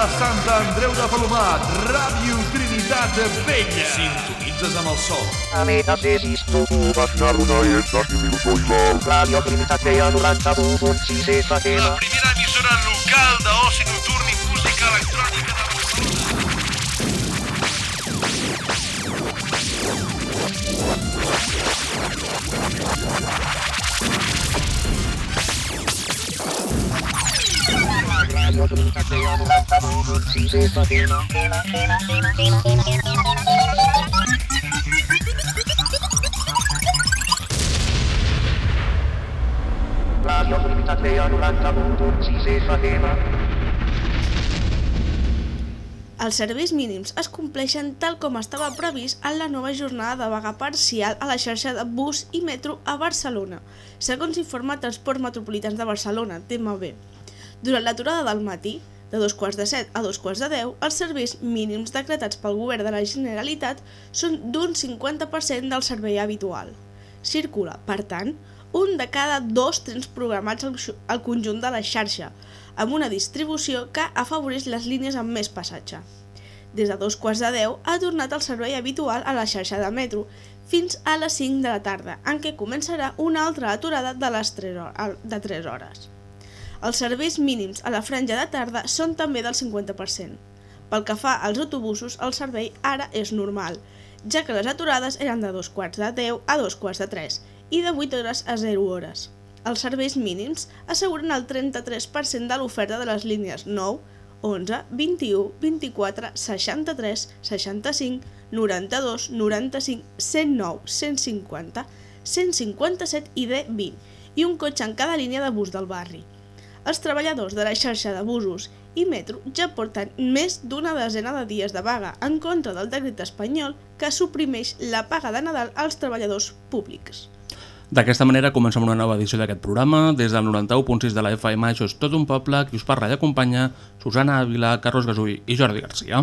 de Sant Andreu de Palomat, Ràdio Trinitat Vella. Sintonitzes amb el sol. Amigasis, tu Imaginar una dieta que mi soy la Radio Trinitat Vella 91.6 FM. La primera emissora local d'oci nocturn i música electrònica de Barcelona. Radio Trinitat Vella 91.6 FM. Radio Trinitat Vella 91.6 FM. Els serveis mínims es compleixen tal com estava previst en la nova jornada de vaga parcial a la xarxa de bus i metro a Barcelona, segons informa Transport Metropolitans de Barcelona, TMB. Durant l'aturada del matí, de dos quarts de set a dos quarts de deu, els serveis mínims decretats pel govern de la Generalitat són d'un 50% del servei habitual. Circula, per tant, un de cada dos trens programats al, conjunt de la xarxa, amb una distribució que afavoreix les línies amb més passatge. Des de dos quarts de deu ha tornat el servei habitual a la xarxa de metro, fins a les 5 de la tarda, en què començarà una altra aturada de, les 3 hores, de 3 hores. Els serveis mínims a la franja de tarda són també del 50%. Pel que fa als autobusos, el servei ara és normal, ja que les aturades eren de dos quarts de 10 a dos quarts de 3 i de 8 hores a 0 hores. Els serveis mínims asseguren el 33% de l'oferta de les línies 9, 11, 21, 24, 63, 65, 92, 95, 109, 150, 157 i D20 i un cotxe en cada línia de bus del barri. Els treballadors de la xarxa de busos i metro ja porten més d'una desena de dies de vaga en contra del decret espanyol que suprimeix la paga de Nadal als treballadors públics. D'aquesta manera comencem una nova edició d'aquest programa. Des del 91.6 de la FM, això és tot un poble, qui us parla i acompanya, Susana Ávila, Carlos Gasull i Jordi Garcia.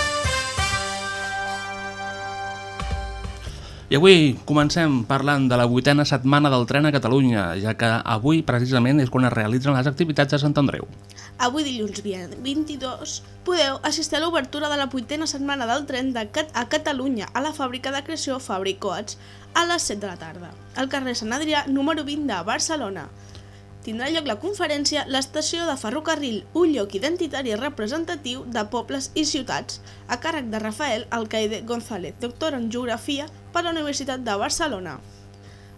I avui comencem parlant de la vuitena setmana del tren a Catalunya, ja que avui precisament és quan es realitzen les activitats a Sant Andreu. Avui dilluns dia 22 podeu assistir a l'obertura de la vuitena setmana del tren de Cat a Catalunya a la fàbrica de creació Fabricoats a les 7 de la tarda, al carrer Sant Adrià número 20 de Barcelona. Tindrà lloc la conferència L'estació de ferrocarril, un lloc identitari representatiu de pobles i ciutats, a càrrec de Rafael Alcaide González, doctor en Geografia per la Universitat de Barcelona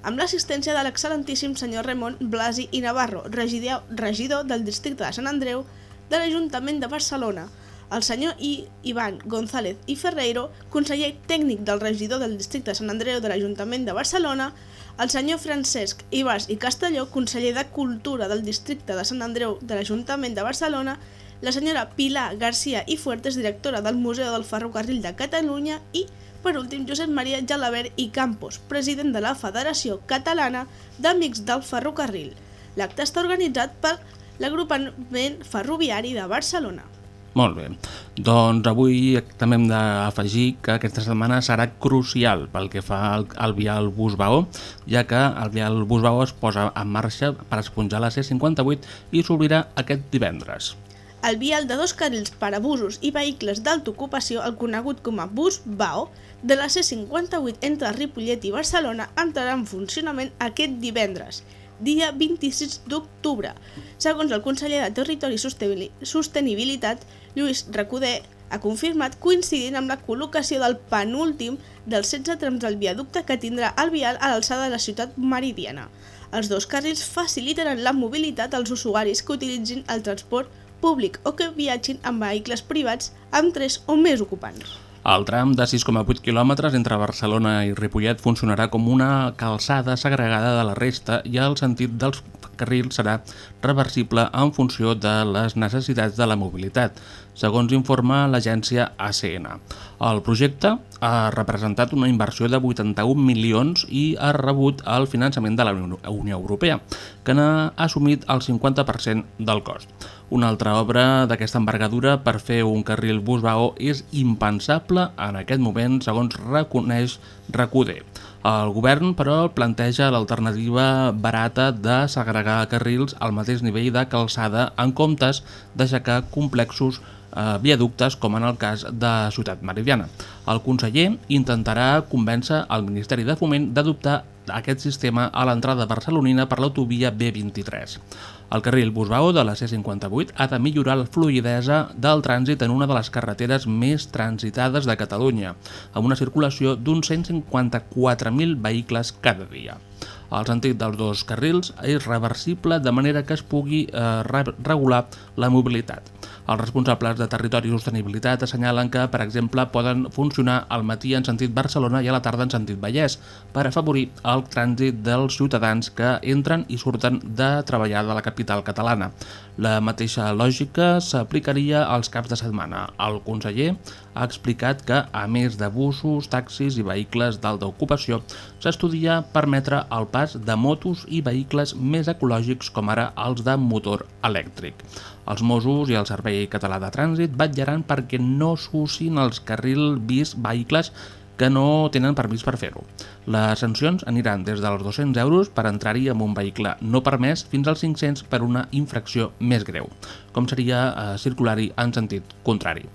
amb l'assistència de l'excel·lentíssim senyor Ramon Blasi i Navarro, regidor, del districte de Sant Andreu de l'Ajuntament de Barcelona, el senyor I. Ivan González i Ferreiro, conseller tècnic del regidor del districte de Sant Andreu de l'Ajuntament de Barcelona, el senyor Francesc Ibas i Castelló, conseller de Cultura del districte de Sant Andreu de l'Ajuntament de Barcelona, la senyora Pilar Garcia i Fuertes, directora del Museu del Ferrocarril de Catalunya i, per últim, Josep Maria Gelabert i Campos, president de la Federació Catalana d'Amics del Ferrocarril. L'acte està organitzat per l'agrupament ferroviari de Barcelona. Molt bé. Doncs avui també hem d'afegir que aquesta setmana serà crucial pel que fa al, al vial Busbao, ja que el vial Busbao es posa en marxa per esponjar la C58 i s'obrirà aquest divendres. El vial de dos carrils per a busos i vehicles d'alta ocupació, el conegut com a bus BAO, de la C58 entre Ripollet i Barcelona entrarà en funcionament aquest divendres, dia 26 d'octubre. Segons el conseller de Territori i Sosteni- Sostenibilitat, Lluís Recoder, ha confirmat coincidint amb la col·locació del penúltim dels 16 trams del viaducte que tindrà el vial a l'alçada de la ciutat meridiana. Els dos carrils facilitaran la mobilitat als usuaris que utilitzin el transport públic o que viatgin amb vehicles privats amb 3 o més ocupants. El tram de 6,8 quilòmetres entre Barcelona i Ripollet funcionarà com una calçada segregada de la resta i el sentit dels carrils serà reversible en funció de les necessitats de la mobilitat, segons informa l'agència ACN. El projecte ha representat una inversió de 81 milions i ha rebut el finançament de la Unió Europea, que n'ha assumit el 50% del cost. Una altra obra d'aquesta envergadura per fer un carril bus-vaó és impensable en aquest moment, segons reconeix RACUDE. El govern, però, planteja l'alternativa barata de segregar carrils al mateix nivell de calçada en comptes d'aixecar complexos eh, viaductes, com en el cas de Ciutat Meridiana. El conseller intentarà convèncer el Ministeri de Foment d'adoptar aquest sistema a l'entrada barcelonina per l'autovia B23. El carril Busbao de la C58 ha de millorar la fluidesa del trànsit en una de les carreteres més transitades de Catalunya, amb una circulació d'uns 154.000 vehicles cada dia. El sentit dels dos carrils és reversible de manera que es pugui eh, regular la mobilitat. Els responsables de Territori i Sostenibilitat assenyalen que, per exemple, poden funcionar al matí en sentit Barcelona i a la tarda en sentit Vallès per afavorir el trànsit dels ciutadans que entren i surten de treballar de la capital catalana. La mateixa lògica s'aplicaria als caps de setmana. El conseller ha explicat que, a més de busos, taxis i vehicles d'alta ocupació, s'estudia permetre el pas de motos i vehicles més ecològics com ara els de motor elèctric. Els Mossos i el Servei Català de Trànsit vetllaran perquè no s'usin els carrils bis vehicles que no tenen permís per fer-ho. Les sancions aniran des dels 200 euros per entrar-hi amb un vehicle no permès fins als 500 per una infracció més greu, com seria eh, circular-hi en sentit contrari.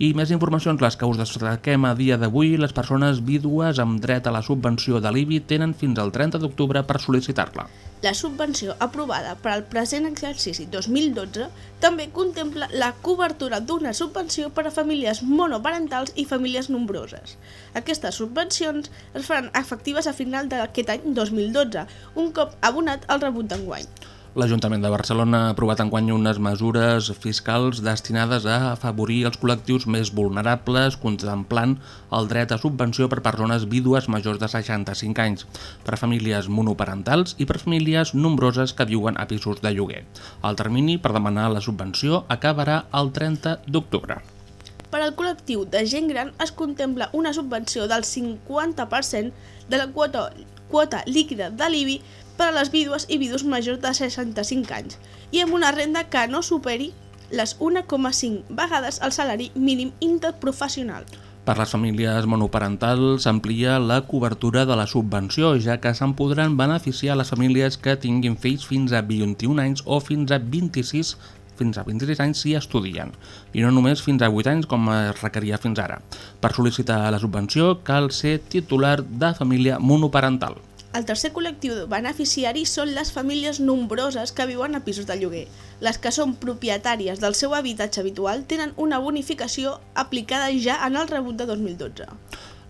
I més informacions, les que us destaquem a dia d'avui, les persones vídues amb dret a la subvenció de l'IBI tenen fins al 30 d'octubre per sol·licitar-la. La subvenció aprovada per al present exercici 2012 també contempla la cobertura d'una subvenció per a famílies monoparentals i famílies nombroses. Aquestes subvencions es faran efectives a final d'aquest any 2012, un cop abonat el rebut d'enguany. L'Ajuntament de Barcelona ha aprovat enguany unes mesures fiscals destinades a afavorir els col·lectius més vulnerables, contemplant el dret a subvenció per persones vídues majors de 65 anys, per famílies monoparentals i per famílies nombroses que viuen a pisos de lloguer. El termini per demanar la subvenció acabarà el 30 d'octubre. Per al col·lectiu de gent gran es contempla una subvenció del 50% de la quota, quota líquida de l'IBI per a les vídues i vidus majors de 65 anys i amb una renda que no superi les 1,5 vegades el salari mínim interprofessional. Per les famílies monoparentals s'amplia la cobertura de la subvenció, ja que se'n podran beneficiar les famílies que tinguin fills fins a 21 anys o fins a 26 fins a 26 anys si estudien, i no només fins a 8 anys com es requeria fins ara. Per sol·licitar la subvenció cal ser titular de família monoparental. El tercer col·lectiu beneficiari són les famílies nombroses que viuen a pisos de lloguer. Les que són propietàries del seu habitatge habitual tenen una bonificació aplicada ja en el rebut de 2012.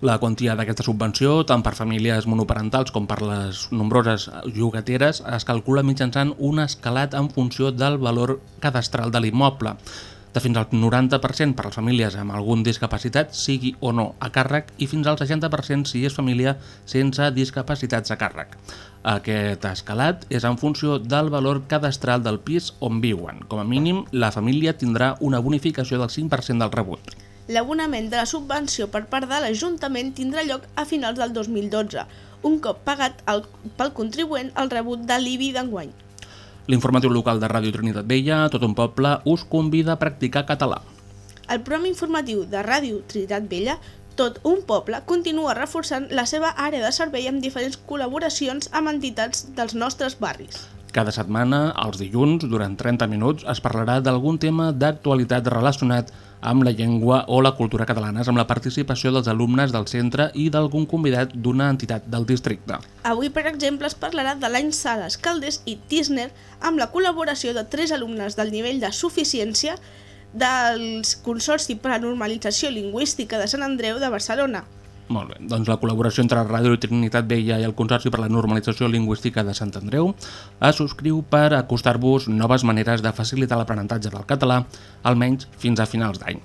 La quantia d'aquesta subvenció, tant per famílies monoparentals com per les nombroses llogateres, es calcula mitjançant un escalat en funció del valor cadastral de l'immoble de fins al 90% per a les famílies amb algun discapacitat, sigui o no a càrrec, i fins al 60% si és família sense discapacitats a càrrec. Aquest escalat és en funció del valor cadastral del pis on viuen. Com a mínim, la família tindrà una bonificació del 5% del rebut. L'abonament de la subvenció per part de l'Ajuntament tindrà lloc a finals del 2012, un cop pagat el, pel contribuent el rebut de l'IBI d'enguany. L'informatiu local de Ràdio Trinitat Vella, tot un poble, us convida a practicar català. El programa informatiu de Ràdio Trinitat Vella, tot un poble, continua reforçant la seva àrea de servei amb diferents col·laboracions amb entitats dels nostres barris. Cada setmana, els dilluns, durant 30 minuts, es parlarà d'algun tema d'actualitat relacionat amb la llengua o la cultura catalanes amb la participació dels alumnes del centre i d'algun convidat d'una entitat del districte. Avui, per exemple, es parlarà de l'any Sales, Caldes i Tisner amb la col·laboració de tres alumnes del nivell de suficiència dels Consorci per a Normalització Lingüística de Sant Andreu de Barcelona. Molt bé, doncs la col·laboració entre Ràdio Trinitat Vella i el Consorci per la Normalització Lingüística de Sant Andreu es subscriu per acostar-vos noves maneres de facilitar l'aprenentatge del català, almenys fins a finals d'any.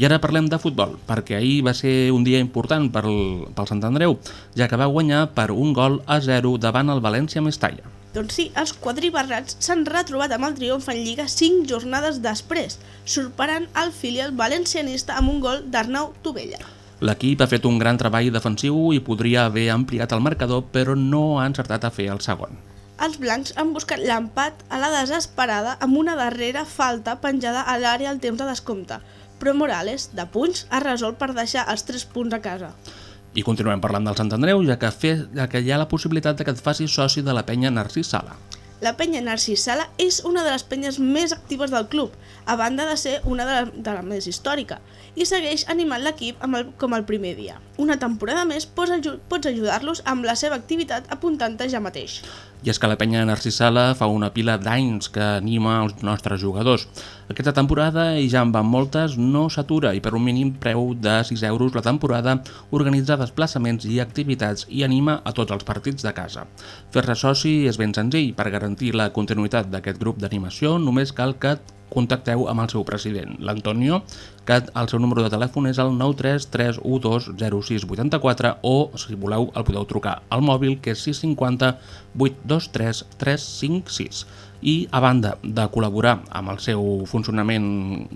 I ara parlem de futbol, perquè ahir va ser un dia important pel, pel Sant Andreu, ja que va guanyar per un gol a 0 davant el València Mestalla. Doncs sí, els quadribarrats s'han retrobat amb el triomf en Lliga 5 jornades després, superant el filial valencianista amb un gol d'Arnau Tovella. L'equip ha fet un gran treball defensiu i podria haver ampliat el marcador, però no ha encertat a fer el segon. Els blancs han buscat l'empat a la desesperada amb una darrera falta penjada a l'àrea al temps de descompte, però Morales, de punys, ha resolt per deixar els 3 punts a casa. I continuem parlant del Sant Andreu, ja que, fe, ja que hi ha la possibilitat de que et facis soci de la penya Narcís Sala. La penya Narcís Sala és una de les penyes més actives del club, a banda de ser una de la, de la més històrica, i segueix animant l'equip com el primer dia. Una temporada més pots, pots ajudar-los amb la seva activitat apuntant-te ja mateix. I és que la penya Narcís Sala fa una pila d'anys que anima els nostres jugadors. Aquesta temporada, i ja en van moltes, no s'atura i per un mínim preu de 6 euros la temporada organitza desplaçaments i activitats i anima a tots els partits de casa. Fer-se soci és ben senzill. Per garantir la continuïtat d'aquest grup d'animació només cal que contacteu amb el seu president, l'Antonio, que el seu número de telèfon és el 933120684 o, si voleu, el podeu trucar al mòbil, que és 650 823 356. I, a banda de col·laborar amb el seu funcionament,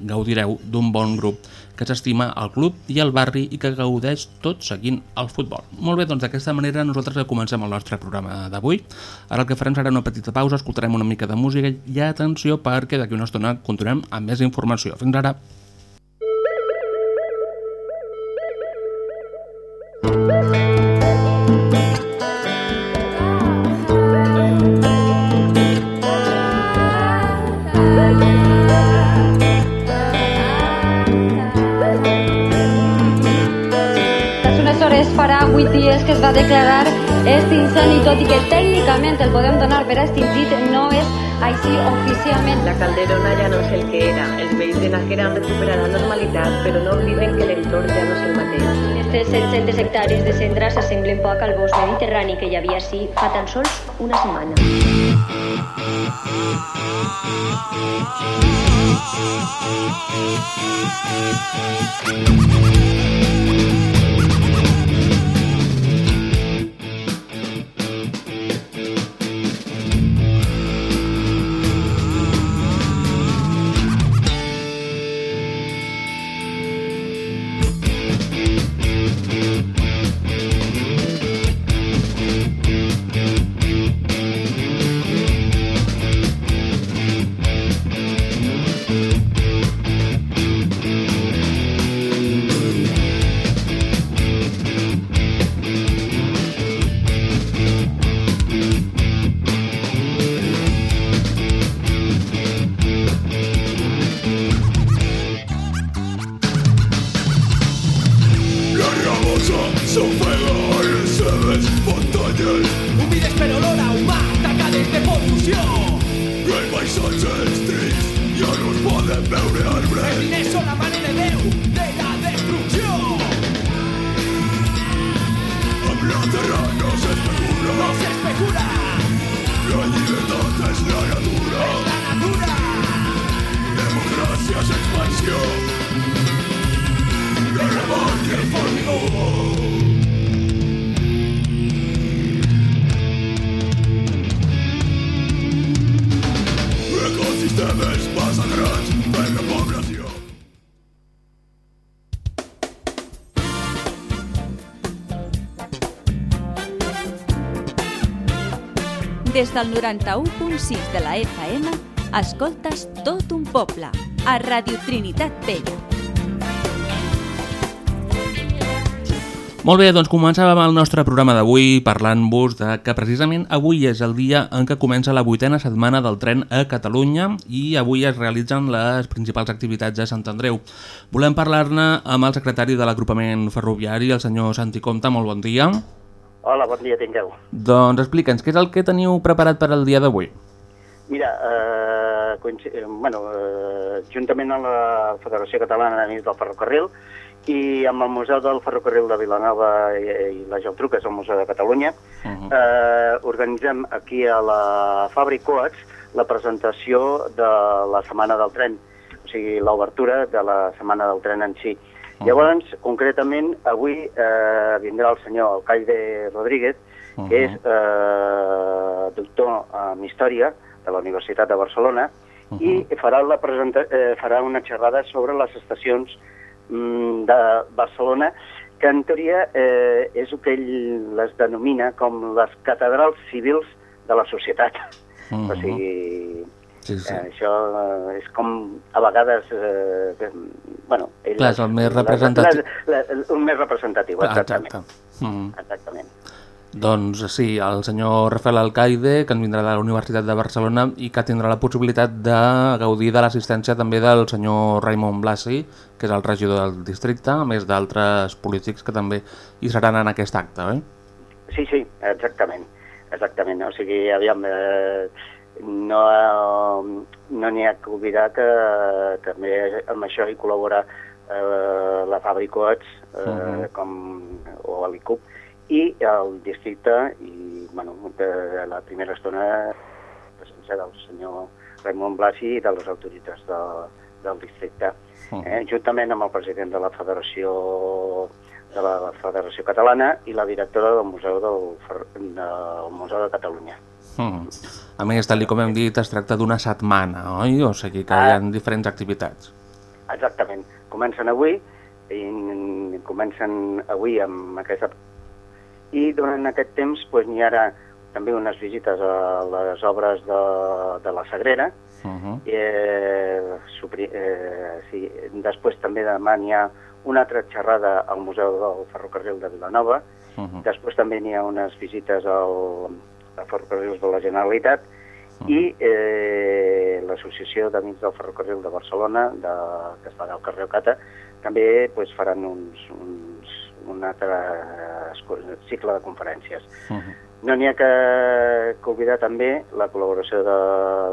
gaudireu d'un bon grup que s'estima al club i al barri i que gaudeix tot seguint el futbol. Molt bé, doncs d'aquesta manera nosaltres comencem el nostre programa d'avui. Ara el que farem serà una petita pausa, escoltarem una mica de música i atenció perquè d'aquí una estona continuem amb més informació. Fins ara! Declarar este incendi, tot i que tècnicament el podem donar per extingit, no és així oficialment. La Calderona ja no és el que era. Els veïns de Nájera han recuperat la normalitat, però no obliden que l'entorn ja no és el mateix. Aquestes 700 hectàrees de cendra s'assemblen poc al bosc mediterrani que hi havia així fa tan sols una setmana. La del 91.6 de la FM, escoltes tot un poble, a Radio Trinitat Vella. Molt bé, doncs començàvem el nostre programa d'avui parlant-vos de que precisament avui és el dia en què comença la vuitena setmana del tren a Catalunya i avui es realitzen les principals activitats a Sant Andreu. Volem parlar-ne amb el secretari de l'agrupament ferroviari, el senyor Santi Comte. Molt bon dia. Hola, bon dia, tingueu. Doncs explica'ns, què és el que teniu preparat per al dia d'avui? Mira, eh, eh, bueno, eh, juntament amb la Federació Catalana d'Amics del Ferrocarril i amb el Museu del Ferrocarril de Vilanova i, i la Geltrú, que és el Museu de Catalunya, uh -huh. eh, organitzem aquí a la Fàbric Coats la presentació de la Setmana del Tren, o sigui, l'obertura de la Setmana del Tren en si. Llavors, concretament, avui eh, vindrà el senyor Alcaide Rodríguez uh -huh. que és eh, doctor en Història de la Universitat de Barcelona uh -huh. i farà, la presenta eh, farà una xerrada sobre les estacions mm, de Barcelona que en teoria eh, és el que ell les denomina com les catedrals civils de la societat. Uh -huh. O sigui, Sí, sí. Eh, això eh, és com a vegades... Eh, que, bueno, ell, Clar, és el més representatiu. La, la, el més representatiu, exactament. Exacte. Mm. Exactament. Doncs sí, el senyor Rafael Alcaide, que en vindrà de la Universitat de Barcelona i que tindrà la possibilitat de gaudir de l'assistència també del senyor Raimon Blasi, que és el regidor del districte, a més d'altres polítics que també hi seran en aquest acte, eh? Sí, sí, exactament. Exactament, o sigui, aviam, eh, no no n'hi ha que oblidar que també amb això hi col·labora eh, la Fabricots, eh, uh -huh. com, o l'ICUP, i el districte, i bueno, de la primera estona presència del senyor Raimon Blasi i de les autoritats de, del districte, uh -huh. eh, juntament amb el president de la Federació de la Federació Catalana i la directora del Museu del, del Museu de Catalunya. Mm. A més, tal com hem dit, es tracta d'una setmana, oi? O sigui que hi ha diferents activitats. Exactament. Comencen avui, i comencen avui amb aquesta... I durant aquest temps doncs, n'hi ha també unes visites a les obres de, de la Sagrera. Uh -huh. eh, supri, eh, sí, després també demà n'hi ha una altra xerrada al Museu del Ferrocarril de Vilanova. Uh -huh. Després també n'hi ha unes visites al, a Ferrocarrils de la Generalitat -huh. i eh, l'Associació d'Amics del Ferrocarril de Barcelona, de, que està al carrer Ocata, també pues, faran uns, uns, un altre cicle de conferències. Uh -huh. No n'hi ha que, que oblidar també la col·laboració de,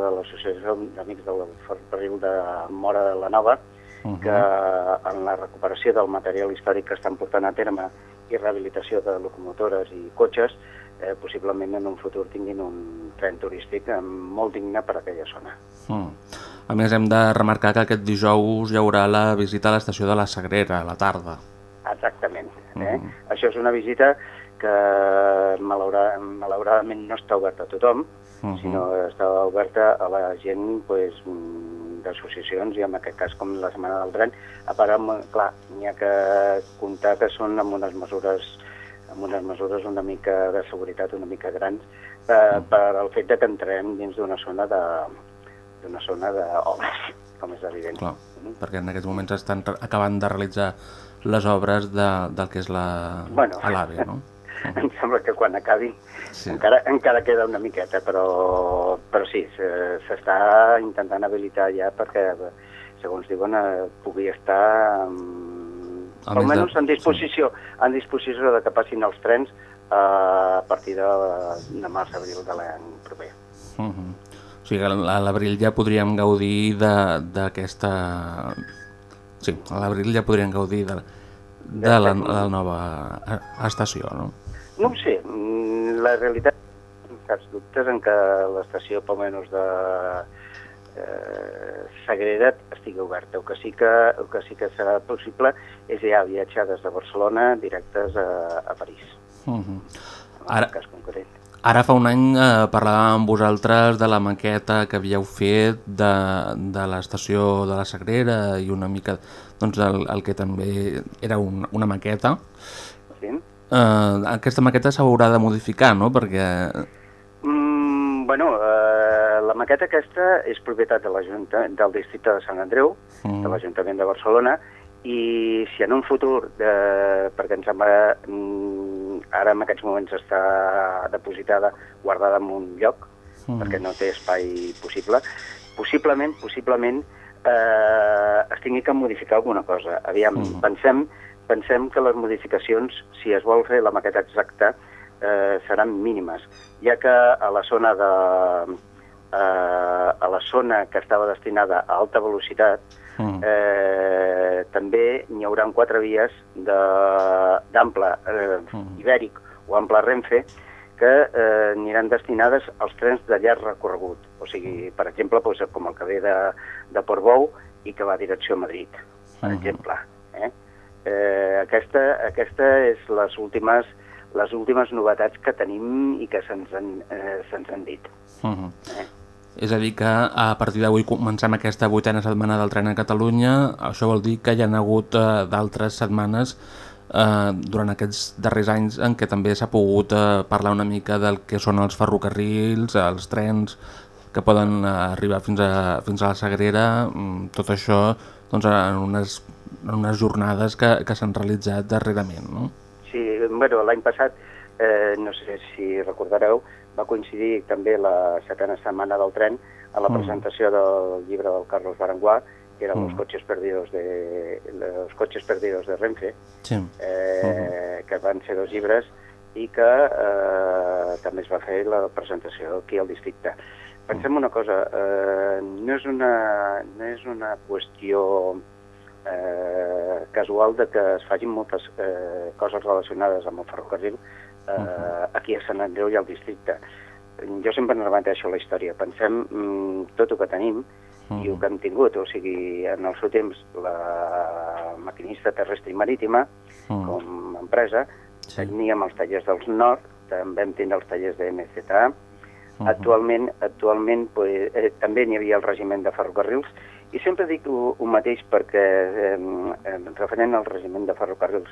de l'Associació d'Amics del Ferrocarril de Mora de la Nova, uh -huh. que en la recuperació del material històric que estan portant a terme i rehabilitació de locomotores i cotxes, eh, possiblement en un futur tinguin un tren turístic molt digne per a aquella zona. Mm. A més, hem de remarcar que aquest dijous hi haurà la visita a l'estació de la Sagrera, a la tarda. Exactament. Eh? Mm. Això és una visita que malaura, malauradament no està oberta a tothom, uh -huh. sinó està oberta a la gent pues, d'associacions i en aquest cas com la Setmana del Tren, a part, clar, n'hi ha que comptar que són amb unes mesures amb unes mesures una mica de seguretat una mica grans eh, mm. per al fet de que entrem dins d'una zona de d'una zona d'obres, com és evident. Clar, mm. perquè en aquests moments estan acabant de realitzar les obres de, del que és la bueno, l'AVE, no? em sembla que quan acabi sí. encara, encara queda una miqueta, però, però sí, s'està intentant habilitar ja perquè, segons diuen, eh, pugui estar um, almenys de... en disposició, sí. en disposició de que passin els trens uh, a partir de, de març-abril de l'any proper. Uh -huh. O sigui a l'abril ja podríem gaudir d'aquesta... Sí, a l'abril ja podríem gaudir de, de la, la nova estació, no? No ho sé, la realitat caps dubtes en que l'estació pel menys de eh, Sagrera estigui oberta. El que, sí que, el que sí que serà possible és ja viatjar des de Barcelona directes a, a París. Uh -huh. Ara, cas concret. Ara fa un any eh, parlàvem amb vosaltres de la maqueta que havíeu fet de, de l'estació de la Sagrera i una mica doncs, el, el que també era un, una maqueta. Sí. Eh, aquesta maqueta s'haurà de modificar, no? Perquè... Mm, bueno, eh, la maqueta aquesta és propietat de del districte de Sant Andreu, mm. de l'Ajuntament de Barcelona, i si en un futur, de, perquè em sembla mm, ara en aquests moments està depositada, guardada en un lloc, mm. perquè no té espai possible, possiblement, possiblement eh, es tingui que modificar alguna cosa. Aviam, mm. pensem, pensem que les modificacions, si es vol fer la maqueta exacta, eh, seran mínimes, ja que a la zona de eh, a la zona que estava destinada a alta velocitat mm. eh, també n'hi haurà quatre vies d'ample eh, mm. ibèric o ample Renfe que eh, aniran destinades als trens de llarg recorregut. O sigui, per exemple, doncs, com el que ve de, de Portbou i que va a direcció a Madrid, per mm. exemple. Eh? Eh, aquesta, aquesta és les últimes les últimes novetats que tenim i que se'ns han, eh, se'ns han dit. Uh -huh. És a dir que a partir d'avui comencem aquesta vuitena setmana del tren a Catalunya, això vol dir que hi ha hagut eh, d'altres setmanes eh, durant aquests darrers anys en què també s'ha pogut eh, parlar una mica del que són els ferrocarrils, els trens que poden eh, arribar fins a, fins a la Sagrera, mm, tot això doncs, en, unes, en unes jornades que, que s'han realitzat darrerament, no? Sí, bueno, l'any passat, eh, no sé si recordareu, va coincidir també la setena setmana del tren a la Mm. presentació del llibre del Carlos Baranguà, que era Mm. Los coches perdidos de los coches perdidos de Renfe, Sí. eh, que van ser dos llibres i que eh, també es va fer la presentació aquí al districte. Pensem una cosa, eh, no, és una, no és una qüestió eh, casual de que es facin moltes eh, coses relacionades amb el ferrocarril eh, aquí a Sant Andreu i al districte. Jo sempre em repeteixo la història. Pensem mm, tot el que tenim i el que hem tingut, o sigui, en el seu temps la maquinista terrestre i marítima, Mm. com a empresa, teníem els tallers dels Nord, també vam tindre els tallers de MZA, actualment, actualment pues, eh, també n'hi havia el regiment de ferrocarrils, i sempre dic el, mateix perquè, eh, eh, referent al regiment de ferrocarrils,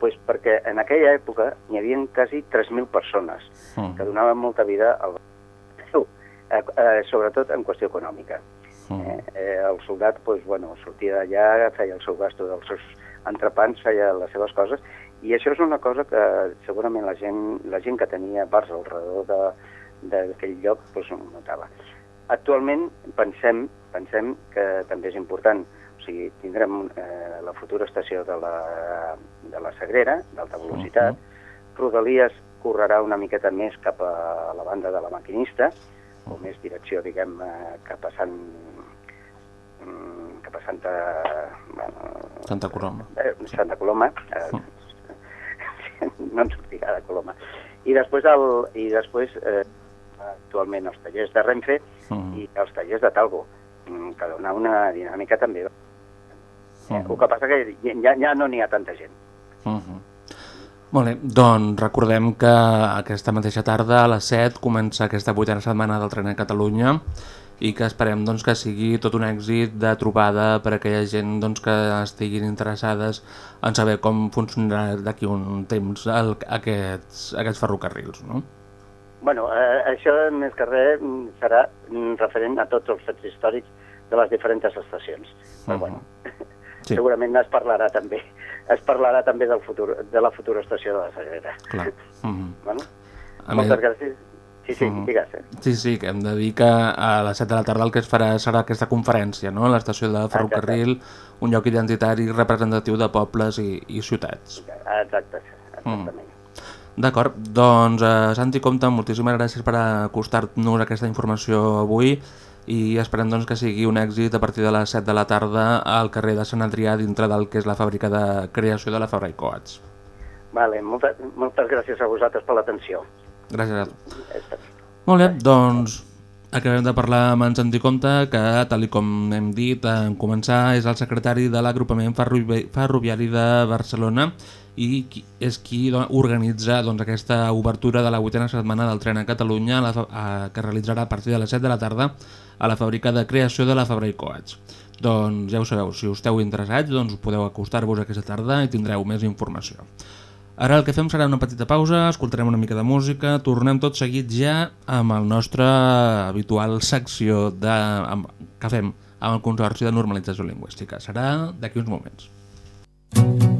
pues perquè en aquella època n'hi havia quasi 3.000 persones Mm. que donaven molta vida al eh, eh, sobretot en qüestió econòmica. Eh, eh, el soldat pues, bueno, sortia d'allà, feia el seu gasto dels seus entrepans, feia les seves coses, i això és una cosa que segurament la gent, la gent que tenia bars al redador de- d'aquell lloc pues, notava. Actualment pensem, pensem que també és important, o sigui, tindrem eh, la futura estació de la, de la Sagrera, d'alta velocitat, Rodalies correrà una miqueta més cap a la banda de la maquinista, o més direcció, diguem, eh, cap a Sant... mm, cap a Santa... Bueno, Santa Coloma. eh, Santa Coloma, eh, no ens sortirà de Coloma. I després, el, i després eh, actualment els tallers de Renfe Mm. i els tallers de Talgo, mm, que dona una dinàmica també. Eh, el que passa que ja, ja no n'hi ha tanta gent. Mhm. Molt bé, doncs recordem que aquesta mateixa tarda a les 7 comença aquesta vuitena setmana del tren a Catalunya i que esperem doncs, que sigui tot un èxit de trobada per a aquella gent doncs, que estiguin interessades en saber com funcionarà d'aquí un temps el, aquests, aquests ferrocarrils. No? Bueno, eh, això més que res mm, serà mm, referent a tots els fets històrics de les diferents estacions. Però, bueno, Sí. segurament es parlarà també es parlarà també del futur, de la futura estació de la Sagrera. Clar. Mhm. Bueno, A moltes més- gràcies. Sí, sí, Mhm. digues. Eh? Sí, sí, que hem de dir que a les 7 de la tarda el que es farà serà aquesta conferència, no? a l'estació de ferrocarril, un lloc identitari representatiu de pobles i, i ciutats. Exacte, exactament. D'acord, doncs eh, Santi Comte, moltíssimes gràcies per acostar-nos aquesta informació avui i esperem doncs, que sigui un èxit a partir de les 7 de la tarda al carrer de Sant Adrià dintre del que és la fàbrica de creació de la Fabra i Coats. Vale, moltes, moltes gràcies a vosaltres per l'atenció. Gràcies a tu. Molt bé, doncs acabem de parlar amb en Santi Comte, que, tal i com hem dit en començar, és el secretari de l'agrupament ferrovi ferroviari de Barcelona i és qui do- organitza doncs, aquesta obertura de la vuitena setmana del tren a Catalunya la, a, que realitzarà a partir de les 7 de la tarda a la fàbrica de creació de la Fabra i Coats. Doncs ja ho sabeu, si us esteu interessats doncs podeu acostar-vos aquesta tarda i tindreu més informació. Ara el que fem serà una petita pausa, escoltarem una mica de música, tornem tot seguit ja amb el nostre habitual secció de, amb, que fem amb el Consorci de Normalització Lingüística. Serà d'aquí uns moments. Encara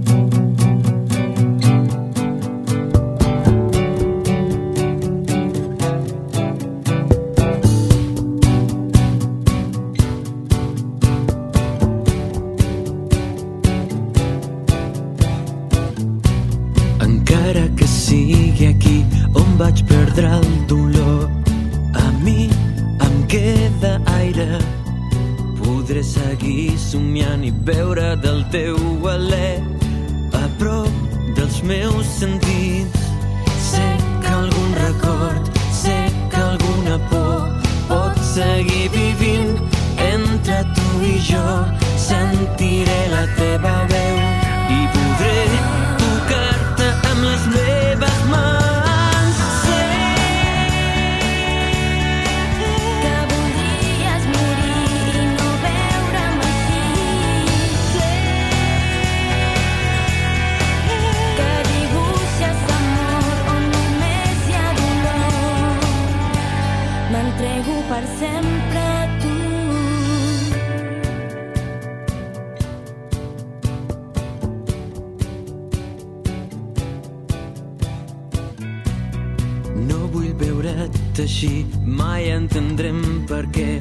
entendrem per què.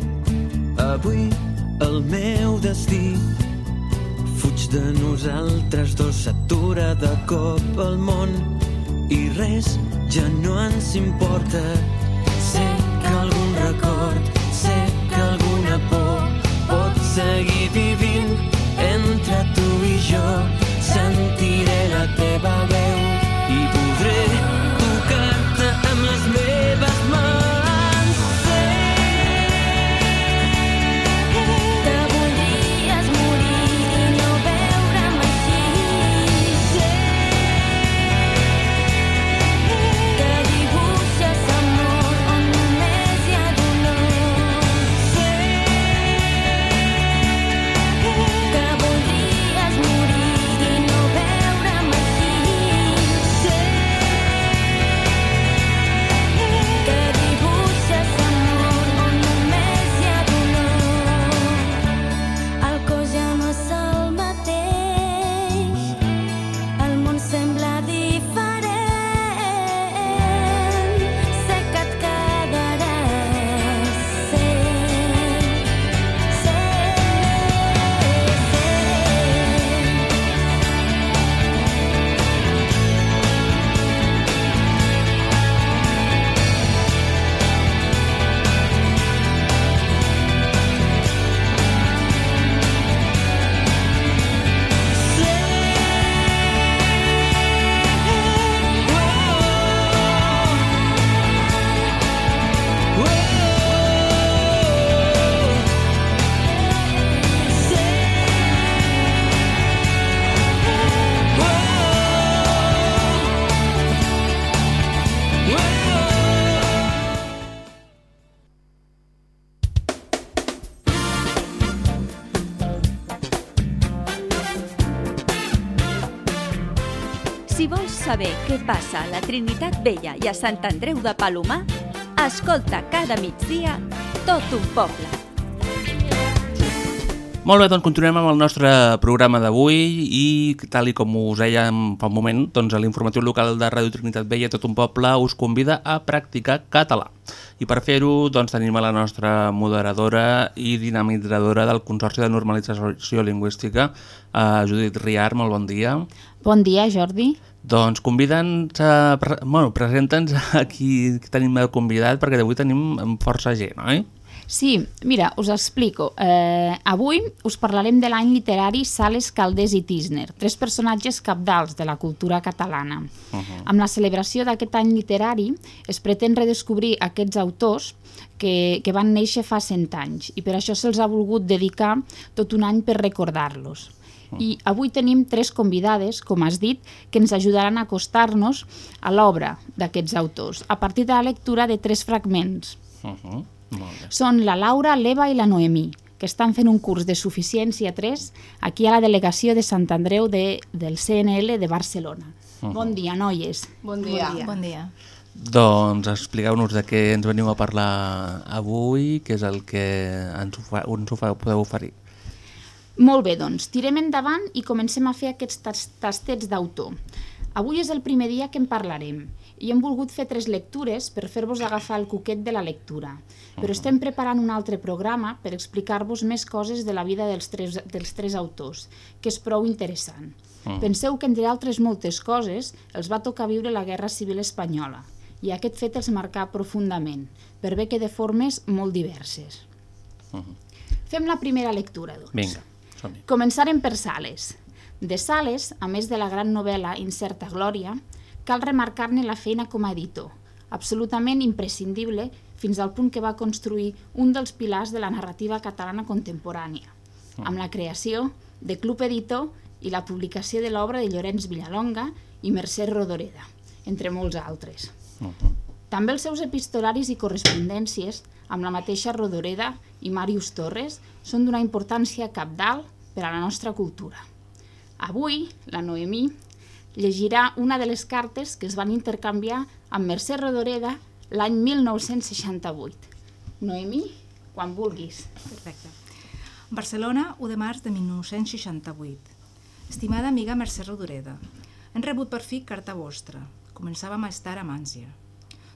Avui el meu destí fuig de nosaltres dos, s'atura de cop el món i res ja no ens importa. Sé que algun record, sé que alguna por pot seguir vivint entre tu i jo. Sentiré la teva veu i podré què passa a la Trinitat Vella i a Sant Andreu de Palomar, escolta cada migdia tot un poble. Molt bé, doncs continuem amb el nostre programa d'avui i tal i com us dèiem fa un moment, doncs l'informatiu local de Ràdio Trinitat Vella Tot un Poble us convida a practicar català. I per fer-ho doncs, tenim a la nostra moderadora i dinamitzadora del Consorci de Normalització Lingüística, eh, Judit Riar, molt bon dia. Bon dia, Jordi. Doncs convida'ns a... Bueno, presenta'ns a qui tenim de convidat, perquè d'avui tenim força gent, oi? Sí, mira, us explico. Eh, avui us parlarem de l'any literari Sales, Caldés i Tisner, tres personatges capdals de la cultura catalana. Uh -huh. Amb la celebració d'aquest any literari es pretén redescobrir aquests autors que, que van néixer fa 100 anys i per això se'ls ha volgut dedicar tot un any per recordar-los. I avui tenim tres convidades, com has dit, que ens ajudaran a acostar-nos a l'obra d'aquests autors a partir de la lectura de tres fragments. Uh -huh. Molt bé. Són la Laura, l'Eva i la Noemí, que estan fent un curs de suficiència 3 aquí a la delegació de Sant Andreu de, del CNL de Barcelona. Uh -huh. Bon dia, noies. Bon dia. Bon dia. Doncs expliqueu-nos de què ens veniu a parlar avui, què és el que ens, ofa ens ofa podeu oferir. Molt bé, doncs, tirem endavant i comencem a fer aquests tas tastets d'autor. Avui és el primer dia que en parlarem i hem volgut fer tres lectures per fer-vos agafar el cuquet de la lectura. Però estem preparant un altre programa per explicar-vos més coses de la vida dels tres, dels tres autors, que és prou interessant. Mm. Penseu que, entre altres moltes coses, els va tocar viure la Guerra Civil Espanyola i aquest fet els marcà profundament, per bé que de formes molt diverses. Uh -huh. Fem la primera lectura, doncs. Vinga. Començarem per Sales. De Sales, a més de la gran novel·la Incerta Glòria, cal remarcar-ne la feina com a editor, absolutament imprescindible fins al punt que va construir un dels pilars de la narrativa catalana contemporània, amb la creació de Club Editor i la publicació de l'obra de Llorenç Villalonga i Mercè Rodoreda, entre molts altres. Uh -huh. També els seus epistolaris i correspondències amb la mateixa Rodoreda i Màrius Torres són d'una importància capdalt per a la nostra cultura. Avui, la Noemí llegirà una de les cartes que es van intercanviar amb Mercè Rodoreda l'any 1968. Noemí, quan vulguis. Perfecte. Barcelona, 1 de març de 1968. Estimada amiga Mercè Rodoreda, hem rebut per fi carta vostra. Començàvem a estar a Mànsia.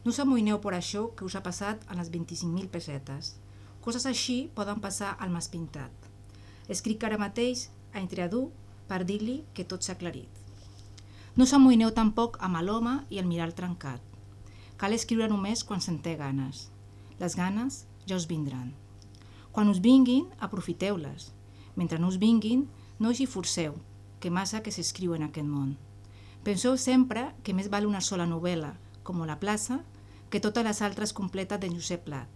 No us amoïneu per això que us ha passat a les 25.000 pessetes. Coses així poden passar al mas pintat. Escric ara mateix a Entreadú per dir-li que tot s'ha aclarit. No us amoïneu tampoc amb l'home i el mirar trencat. Cal escriure només quan se'n té ganes. Les ganes ja us vindran. Quan us vinguin, aprofiteu-les. Mentre no us vinguin, no us hi forceu, que massa que s'escriu en aquest món. Penseu sempre que més val una sola novel·la, com La plaça, que totes les altres completes de Josep Plat,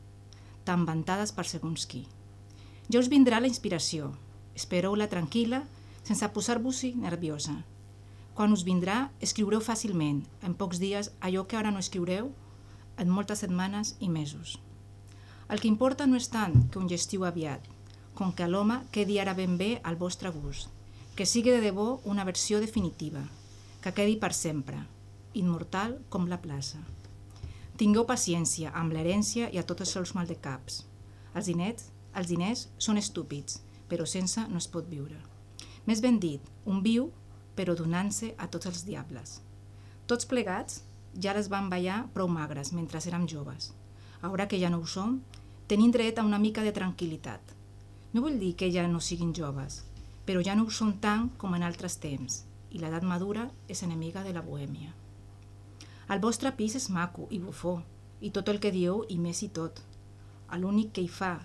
tan vantades per segons qui. Ja us vindrà la inspiració. Espereu-la tranquil·la, sense posar-vos-hi nerviosa. Quan us vindrà, escriureu fàcilment, en pocs dies, allò que ara no escriureu, en moltes setmanes i mesos. El que importa no és tant que un gestiu aviat, com que l'home quedi ara ben bé al vostre gust, que sigui de debò una versió definitiva, que quedi per sempre, immortal com la plaça. Tingueu paciència amb l'herència i a tots els seus maldecaps. Els diners, els diners són estúpids, però sense no es pot viure. Més ben dit, un viu, però donant-se a tots els diables. Tots plegats ja les van ballar prou magres mentre érem joves. Ara que ja no ho som, tenim dret a una mica de tranquil·litat. No vull dir que ja no siguin joves, però ja no ho són tant com en altres temps, i l'edat madura és enemiga de la bohèmia. El vostre pis és maco i bufó, i tot el que dieu i més i tot. L'únic que hi fa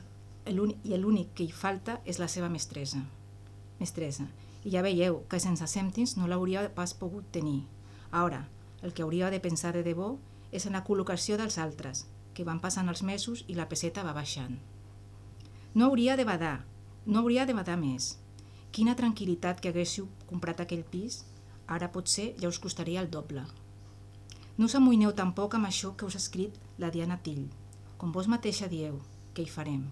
i l'únic que hi falta és la seva mestressa. Mestressa, i ja veieu que sense cèntims no l'hauria pas pogut tenir. Ara, el que hauria de pensar de debò és en la col·locació dels altres, que van passant els mesos i la peseta va baixant. No hauria de badar, no hauria de badar més. Quina tranquil·litat que haguéssiu comprat aquell pis, ara potser ja us costaria el doble. No us amoïneu tampoc amb això que us ha escrit la Diana Till. Com vos mateixa dieu, que hi farem.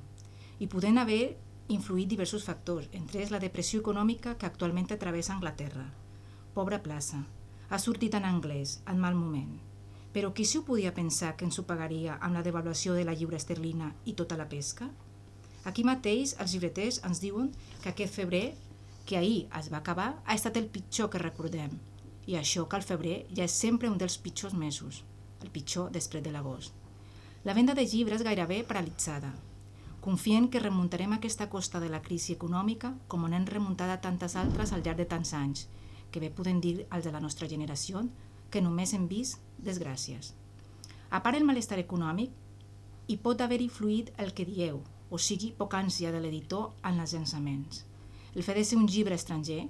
I podent haver influït diversos factors, entre ells la depressió econòmica que actualment travessa Anglaterra. Pobra plaça, ha sortit en anglès, en mal moment. Però qui s'ho podia pensar que ens ho pagaria amb la devaluació de la lliure esterlina i tota la pesca? Aquí mateix els llibreters ens diuen que aquest febrer, que ahir es va acabar, ha estat el pitjor que recordem. I això que el febrer ja és sempre un dels pitjors mesos, el pitjor després de l'agost. La venda de llibres gairebé paralitzada. Confiem que remuntarem aquesta costa de la crisi econòmica com on hem remuntat tantes altres al llarg de tants anys, que bé podem dir als de la nostra generació que només hem vist desgràcies. A part el malestar econòmic, hi pot haver influït el que dieu, o sigui, poca ànsia de l'editor en els llançaments. El fet de ser un llibre estranger,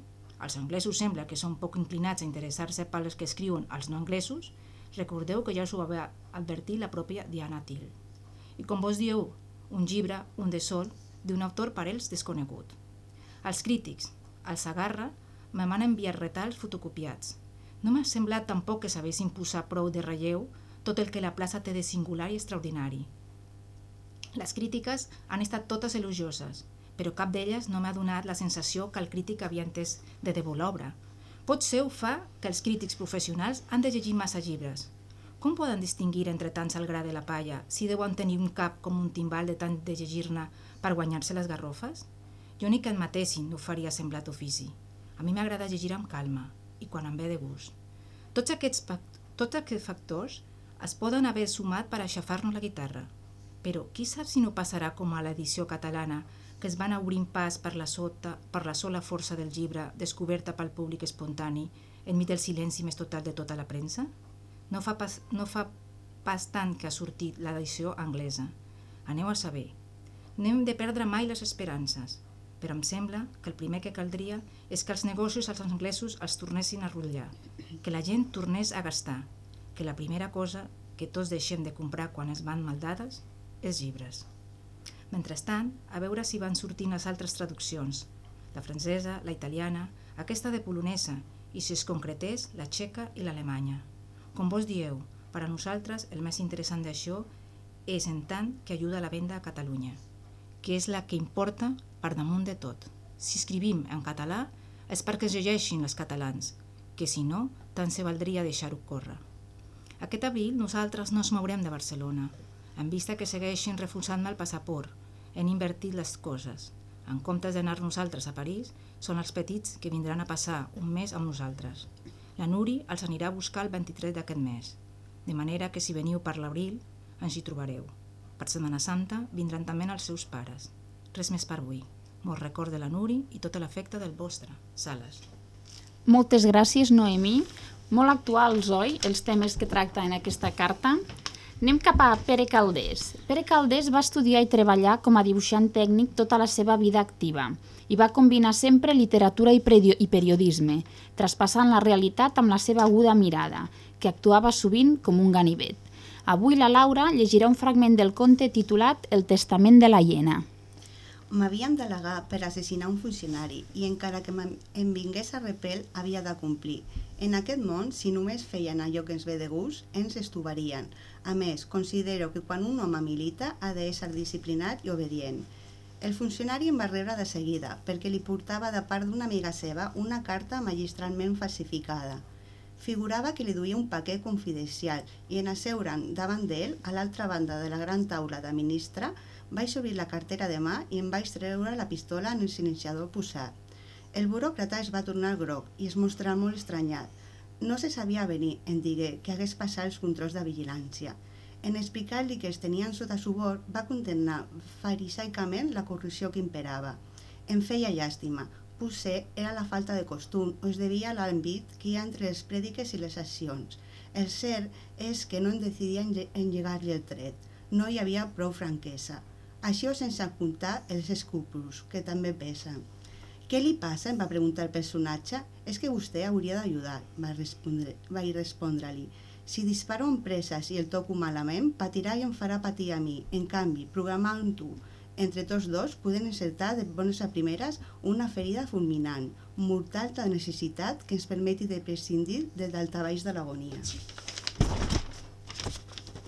els anglesos sembla que són poc inclinats a interessar-se pels que escriuen els no anglesos, recordeu que ja us ho va advertir la pròpia Diana Till. I com vos dieu, un llibre, un de sol, d'un autor per ells desconegut. Els crítics, al Sagarra, me van enviar retals fotocopiats. No m'ha semblat tampoc que sabessin posar prou de relleu tot el que la plaça té de singular i extraordinari. Les crítiques han estat totes elogioses, però cap d'elles no m'ha donat la sensació que el crític havia entès de debò l'obra. Potser ho fa que els crítics professionals han de llegir massa llibres. Com poden distingir entre tants el gra de la palla si deuen tenir un cap com un timbal de tant de llegir-ne per guanyar-se les garrofes? Jo ni que en matessin no faria semblat ofici. A mi m'agrada llegir amb calma i quan em ve de gust. Tots aquests, tots aquests factors es poden haver sumat per aixafar-nos la guitarra. Però qui sap si no passarà com a l'edició catalana, que es van obrint pas per la, sota, per la sola força del llibre descoberta pel públic espontani enmig del silenci més total de tota la premsa? No fa pas, no fa pas tant que ha sortit l'edició anglesa. Aneu a saber. No hem de perdre mai les esperances, però em sembla que el primer que caldria és que els negocis als anglesos els tornessin a rotllar, que la gent tornés a gastar, que la primera cosa que tots deixem de comprar quan es van maldades és llibres. Mentrestant, a veure si van sortint les altres traduccions, la francesa, la italiana, aquesta de polonesa i, si es concretés, la txeca i l'alemanya. Com vos dieu, per a nosaltres el més interessant d'això és en tant que ajuda a la venda a Catalunya, que és la que importa per damunt de tot. Si escrivim en català és perquè es llegeixin els catalans, que si no, tant se valdria deixar-ho córrer. Aquest abril nosaltres no ens mourem de Barcelona, en vista que segueixin refusant-me el passaport. Hem invertit les coses. En comptes d'anar nosaltres a París, són els petits que vindran a passar un mes amb nosaltres. La Nuri els anirà a buscar el 23 d'aquest mes. De manera que si veniu per l'abril, ens hi trobareu. Per Setmana Santa vindran també els seus pares. Res més per avui. Mos record de la Nuri i tot l'efecte del vostre. Sales. Moltes gràcies, Noemí. Molt actuals, oi, els temes que tracta en aquesta carta? Anem cap a Pere Caldés. Pere Caldés va estudiar i treballar com a dibuixant tècnic tota la seva vida activa i va combinar sempre literatura i, i periodisme, traspassant la realitat amb la seva aguda mirada, que actuava sovint com un ganivet. Avui la Laura llegirà un fragment del conte titulat El testament de la hiena. M'havien delegat per assassinar un funcionari i encara que em vingués a repel havia de complir. En aquest món, si només feien allò que ens ve de gust, ens estuvarien. A més, considero que quan un home milita ha de ser disciplinat i obedient. El funcionari em va rebre de seguida perquè li portava de part d'una amiga seva una carta magistralment falsificada. Figurava que li duia un paquet confidencial i en asseure'n davant d'ell, a l'altra banda de la gran taula de ministre, vaig obrir la cartera de mà i em vaig treure la pistola en el silenciador posat. El buròcrata es va tornar groc i es mostrà molt estranyat. No se sabia venir, em digué, que hagués passat els controls de vigilància. En explicar-li que els tenien sota subord, va condemnar farisaicament la corrupció que imperava. Em feia llàstima. Potser era la falta de costum o es devia l'envit que hi ha entre les prèdiques i les accions. El cert és que no em decidia enge- engegar-li el tret. No hi havia prou franquesa. Això sense comptar els escrúpols, que també pesen. Què li passa? em va preguntar el personatge. És que vostè hauria d'ajudar, va respondre, vaig respondre-li. Si disparo empreses i el toco malament, patirà i em farà patir a mi. En canvi, programant-ho entre tots dos, podem encertar de bones a primeres una ferida fulminant, mortal de necessitat que ens permeti de prescindir del daltabaix de l'agonia.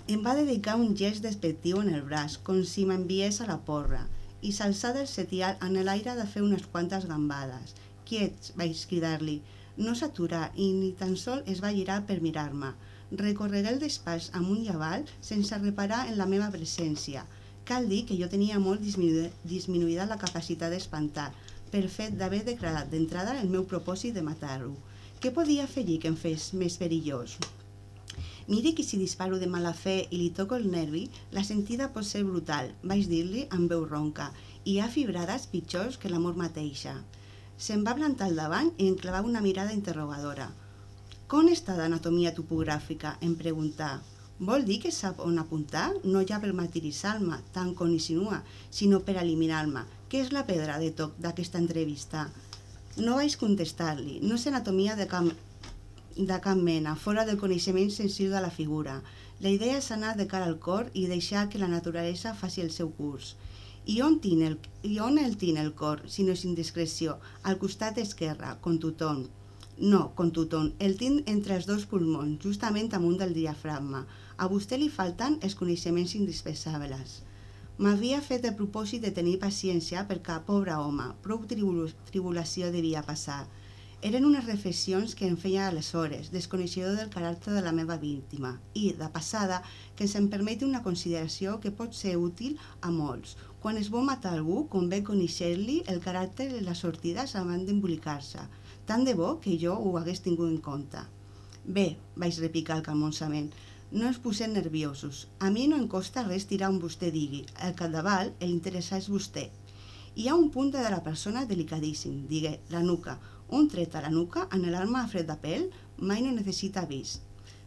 Em va dedicar un gest despectiu en el braç, com si m'enviés a la porra, i s'alçà del setial en l'aire de fer unes quantes gambades. Quiets, vaig cridar-li. No s'aturà i ni tan sol es va girar per mirar-me. Recorregué el despatx amunt i avall sense reparar en la meva presència. Cal dir que jo tenia molt disminuïda, disminuïda la capacitat d'espantar, per fet d'haver declarat d'entrada el meu propòsit de matar-ho. Què podia fer allí que em fes més perillós? Miri que si disparo de mala fe i li toco el nervi, la sentida pot ser brutal, vaig dir-li amb veu ronca, i hi ha fibrades pitjors que l'amor mateixa. Se'm va plantar al davant i em una mirada interrogadora. Com està d'anatomia topogràfica? em preguntà. Vol dir que sap on apuntar? No ja per martiritzar-me, tant com insinua, sinó per eliminar-me. Què és la pedra de toc d'aquesta entrevista? No vaig contestar-li. No és anatomia de de cap mena, fora del coneixement sensiu de la figura. La idea és anar de cara al cor i deixar que la naturalesa faci el seu curs. I on, tinc el, I on el tinc el cor, si no és indiscreció? Al costat esquerre, con tothom. No, con tothom. El tinc entre els dos pulmons, justament amunt del diafragma. A vostè li falten els coneixements indispensables. M'havia fet el propòsit de tenir paciència perquè, pobre home, prou tribul tribulació devia passar. Eren unes reflexions que em feia aleshores, desconeixedor del caràcter de la meva víctima, i, de passada, que se'm permeti una consideració que pot ser útil a molts. Quan es vol matar algú, convé conèixer-li el caràcter i les sortides abans d'embolicar-se. Tant de bo que jo ho hagués tingut en compte. Bé, vaig repicar calmosament, no ens posem nerviosos. A mi no em costa res tirar on vostè digui. Al capdavall, l'interessar és vostè. Hi ha un punt de la persona delicadíssim, digué, la nuca. Un tret a la nuca, l'arma a fred de pèl, mai no necessita avís.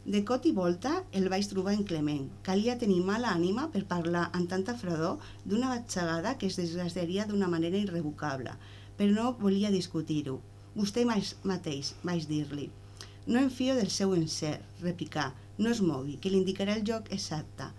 De cot i volta el vaig trobar inclement. Calia tenir mala ànima per parlar amb tanta fredor d'una batxegada que es desgraciaria d'una manera irrevocable, però no volia discutir-ho. Vostè mateix, vaig dir-li. No em fio del seu encert, repicà. No es mogui, que li indicaré el lloc exacte.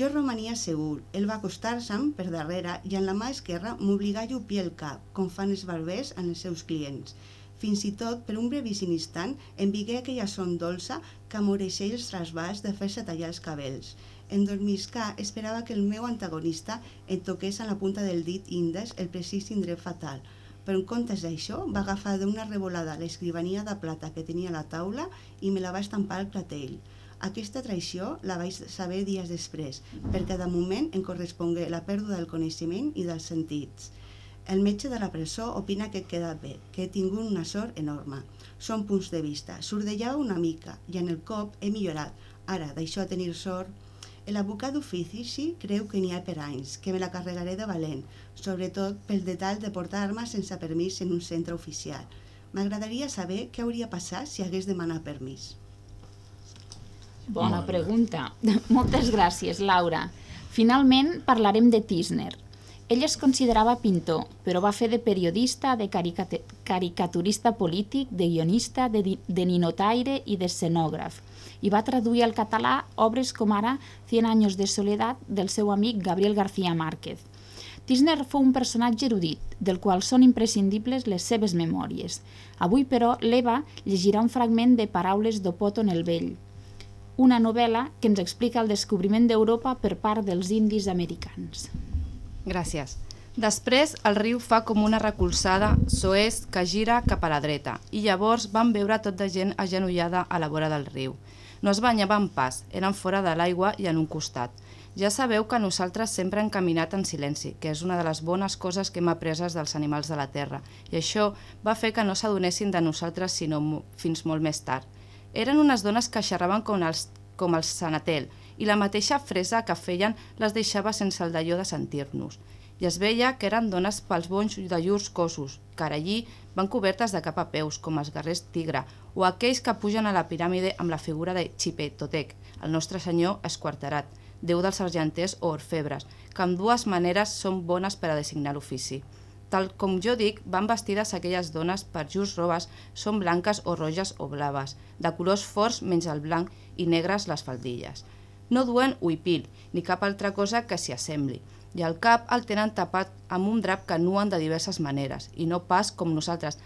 Jo romania segur. Ell va acostar-se'm per darrere i en la mà esquerra m'obligà a llupir el cap, com fan els barbers en els seus clients. Fins i tot, per un brevíssim instant, em vigué aquella son dolça que amoreixeix els trasbats de fer-se tallar els cabells. En dormiscar, esperava que el meu antagonista em toqués a la punta del dit índex el precís indret fatal, però en comptes d'això va agafar d'una revolada l'escrivania de plata que tenia a la taula i me la va estampar al clatell. Aquesta traïció la vaig saber dies després, perquè de moment em correspongué la pèrdua del coneixement i dels sentits. El metge de la presó opina que he quedat bé, que he tingut una sort enorme. Són punts de vista. Sordellava una mica i en el cop he millorat. Ara, d'això tenir sort, l'abocat d'ofici sí creu que n'hi ha per anys, que me la carregaré de valent, sobretot pel detall de portar armes sense permís en un centre oficial. M'agradaria saber què hauria passat si hagués demanat permís. Bona pregunta. Moltes gràcies, Laura. Finalment parlarem de Tisner. Ell es considerava pintor, però va fer de periodista, de caricaturista polític, de guionista, de, de ninotaire i d'escenògraf. I va traduir al català obres com ara Cien años de soledad del seu amic Gabriel García Márquez. Tisner fou un personatge erudit, del qual són imprescindibles les seves memòries. Avui, però, l'Eva llegirà un fragment de Paraules d'Opòton el Vell, una novel·la que ens explica el descobriment d'Europa per part dels indis americans. Gràcies. Després, el riu fa com una recolzada soest que gira cap a la dreta i llavors van veure tot de gent agenollada a la vora del riu. No es banyaven pas, eren fora de l'aigua i en un costat. Ja sabeu que nosaltres sempre hem caminat en silenci, que és una de les bones coses que hem apreses dels animals de la terra, i això va fer que no s'adonessin de nosaltres sinó fins molt més tard. Eren unes dones que xerraven com els, com els Sanatel, i la mateixa fresa que feien les deixava sense el d'allò de sentir-nos. I es veia que eren dones pels bonys de llurs cossos, ara allí van cobertes de cap a peus, com els guerrers tigre, o aquells que pugen a la piràmide amb la figura de Xipetotec, el nostre senyor esquarterat, déu dels argenters o orfebres, que amb dues maneres són bones per a designar l'ofici. Tal com jo dic, van vestides aquelles dones per just robes, són blanques o roges o blaves, de colors forts menys el blanc i negres les faldilles. No duen huipil, ni cap altra cosa que s'hi assembli, i el cap el tenen tapat amb un drap que nuen de diverses maneres, i no pas com nosaltres,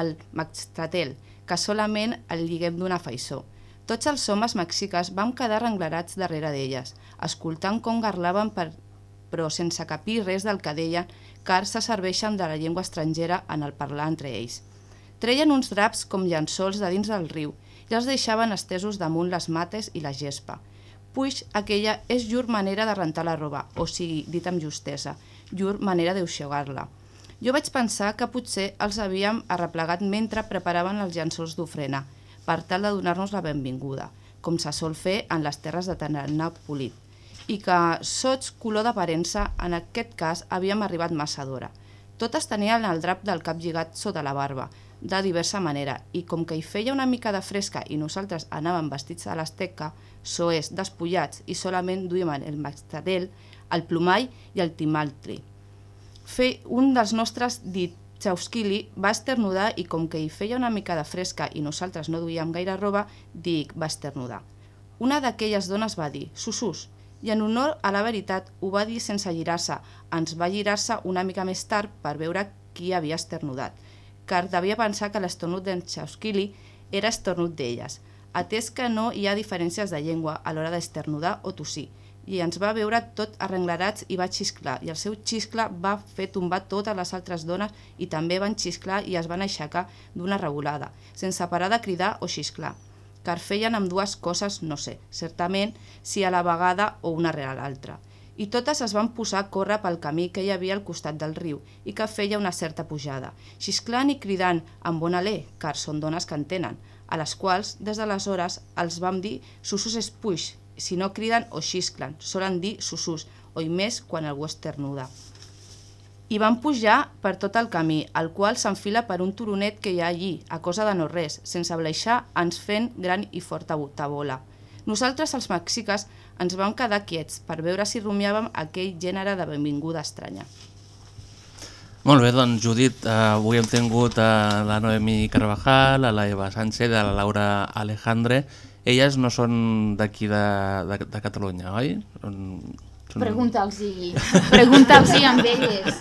el maxtratel, que solament el lliguem d'una faissó. Tots els homes mexicans vam quedar renglarats darrere d'elles, escoltant com garlaven per però sense capir res del que deien, car se serveixen de la llengua estrangera en el parlar entre ells. Treien uns draps com llençols de dins del riu i els deixaven estesos damunt les mates i la gespa. Puix, aquella és llur manera de rentar la roba, o sigui, dit amb justesa, llur manera d'eixugar-la. Jo vaig pensar que potser els havíem arreplegat mentre preparaven els llençols d'ofrena, per tal de donar-nos la benvinguda, com se sol fer en les terres de Tarannà polit i que, sots color d'aparença, en aquest cas havíem arribat massa d'hora. Totes tenien el drap del cap lligat sota la barba, de diversa manera, i com que hi feia una mica de fresca i nosaltres anàvem vestits a l'esteca, soers, despullats, i solament duíem el maxtadel, el plomall i el timaltri. Fe, un dels nostres dit Chauskili va esternudar i com que hi feia una mica de fresca i nosaltres no duíem gaire roba, dic, va esternudar. Una d'aquelles dones va dir, Susus, i en honor a la veritat ho va dir sense girar-se, ens va girar-se una mica més tard per veure qui havia esternudat, car devia pensar que l'esternut d'en Chauskili era esternut d'elles, atès que no hi ha diferències de llengua a l'hora d'esternudar o tossir, i ens va veure tot arrenglarats i va xisclar, i el seu xiscle va fer tombar totes les altres dones i també van xisclar i es van aixecar d'una regulada, sense parar de cridar o xisclar car feien amb dues coses, no sé, certament, si a la vegada o una rere l'altra. I totes es van posar a córrer pel camí que hi havia al costat del riu i que feia una certa pujada, xisclant i cridant amb bon alè, car són dones que entenen, a les quals, des d'aleshores, els vam dir susus es puix, si no criden o xisclen, solen dir susus, o i més quan algú esternuda i van pujar per tot el camí, el qual s'enfila per un turonet que hi ha allí, a cosa de no res, sense bleixar, ens fent gran i forta tabola. Nosaltres, els mexicas, ens vam quedar quiets per veure si rumiàvem aquell gènere de benvinguda estranya. Molt bé, doncs Judit, eh, avui hem tingut a la Noemi Carvajal, a la Eva Sánchez, a la Laura Alejandre. Elles no són d'aquí de, de, de Catalunya, oi? Són, són... Pregunta'ls-hi. Pregunta'ls-hi amb elles.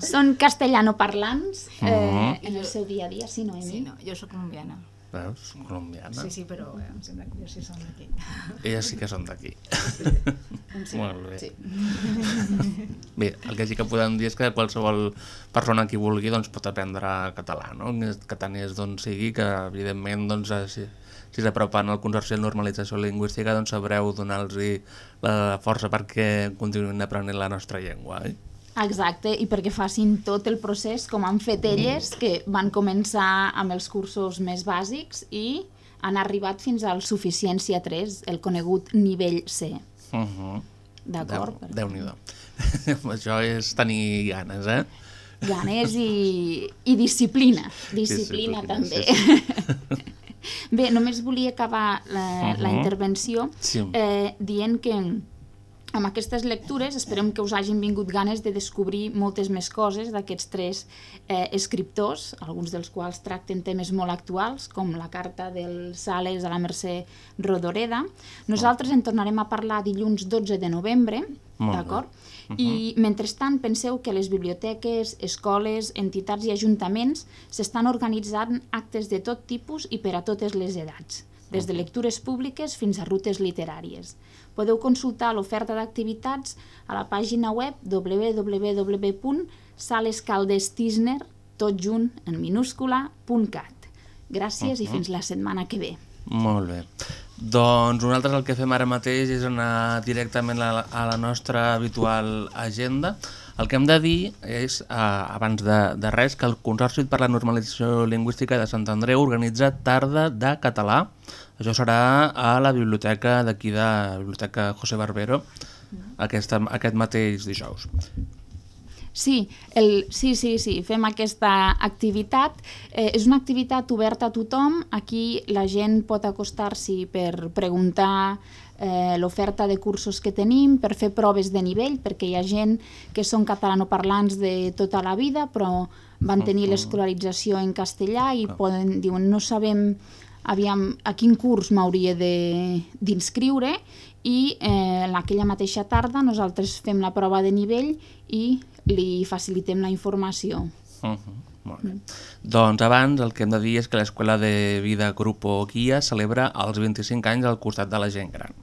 Són castellanoparlants eh, Mhm. en el seu dia a dia, sí, Noemi? Sí, no, jo sóc colombiana. Veus? Colombiana. Sí, sí, però eh, em sembla que sí som d'aquí. Elles sí que són d'aquí. Sí. Molt bé. Sí. Bé, el que sí que podem dir és que qualsevol persona que vulgui doncs, pot aprendre català, no? que tant és d'on sigui, que evidentment doncs, eh, si, si s'apropen al Consorci de Normalització Lingüística doncs sabreu donar-los la força perquè continuïn aprenent la nostra llengua. Eh? Exacte, i perquè facin tot el procés com han fet elles, que van començar amb els cursos més bàsics i han arribat fins al Suficiència 3, el conegut nivell C. Uh -huh. D'acord? Déu, Déu-n'hi-do. Això és tenir ganes, eh? Ganes i, i disciplina. Disciplina, Disciplina, també. sí, Bé, només volia acabar la, la Mhm. intervenció Sí. eh, dient que amb aquestes lectures esperem que us hagin vingut ganes de descobrir moltes més coses d'aquests tres eh, escriptors, alguns dels quals tracten temes molt actuals, com la carta del Sales a la Mercè Rodoreda. Nosaltres en tornarem a parlar dilluns 12 de novembre, d'acord? Mhm. I mentrestant penseu que les biblioteques, escoles, entitats i ajuntaments s'estan organitzant actes de tot tipus i per a totes les edats, des de lectures públiques fins a rutes literàries. Podeu consultar l'oferta d'activitats a la pàgina web www.salescaldestisner, tot junt en minúscula.cat. Gràcies i Mhm. fins la setmana que ve. Molt bé. Doncs nosaltres el que fem ara mateix és anar directament a la, a la nostra habitual agenda. El que hem de dir és, eh, abans de, de res, que el Consorci per la Normalització Lingüística de Sant Andreu organitza Tarda de Català. Això serà a la biblioteca d'aquí de la Biblioteca José Barbero aquesta, aquest mateix dijous. Sí, el, sí, sí, sí, fem aquesta activitat. Eh, és una activitat oberta a tothom. Aquí la gent pot acostar-s'hi per preguntar eh, l'oferta de cursos que tenim, per fer proves de nivell, perquè hi ha gent que són catalanoparlants de tota la vida, però van tenir l'escolarització en castellà i poden, diuen no sabem aviam, a quin curs m'hauria de- d'inscriure i eh, en aquella mateixa tarda nosaltres fem la prova de nivell i li facilitem la informació. Uh -huh. Molt bé. Doncs abans el que hem de dir és que l'Escola de Vida Grupo Guia celebra els 25 anys al costat de la gent gran.